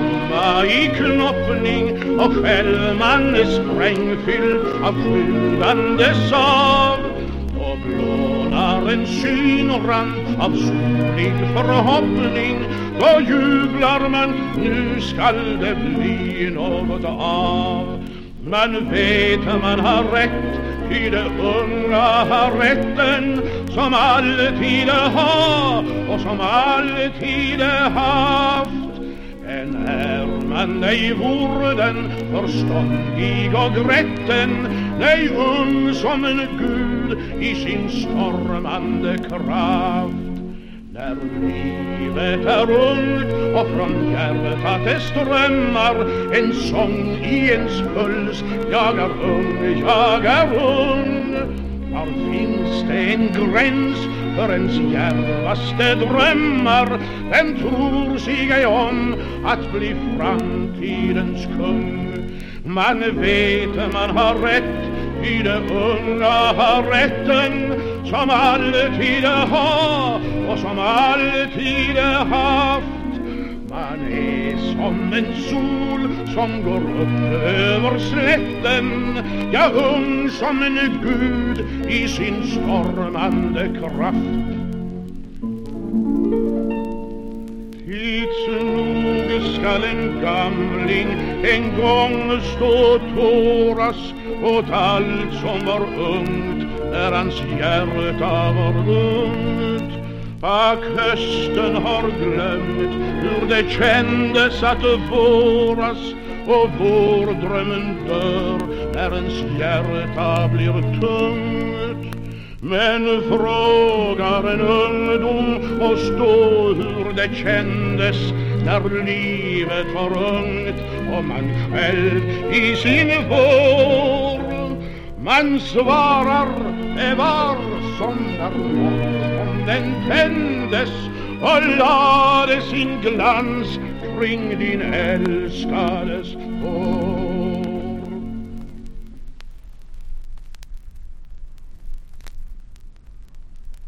blomma i knoppning och själv man är sprängfylld av sjudande sav och blånar en synrand av solig förhoppning. Då jublar man, nu skall det bli något av. Man vet man har rätt Ty de unga har rätten som alltid har och som alltid haft. Men är man ej vore den förståndig och rätten nej ung som en gud i sin stormande kraft. När livet är ungt och från hjärtat det strömmar en sång i ens puls Jag är ung, jag är ung Var finns det en gräns för ens djärvaste drömmar Vem tror sig ej om att bli framtidens kung Man vet man har rätt i de unga har rätten som alltid har och som alltid haft. Man är som en sol som går upp över slätten, ja ung som en gud i sin stormande kraft. Tids nog skall en gamling en gång stå tåras åt allt som var ungt när hans hjärta var ungt. Ack, hösten har glömt hur det kändes att våras och vårdrömmen dör när ens hjärta blir tungt. Men frågar en ungdom oss då hur det kändes när livet var ungt och man själv i sin vår man svarar det var som där var den tändes och lade sin glans kring din älskades hår.